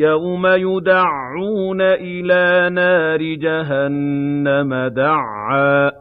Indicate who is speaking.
Speaker 1: يَوْمَ يُدَعُّونَ إِلَىٰ نَارِ جَهَنَّمَ دَعًّا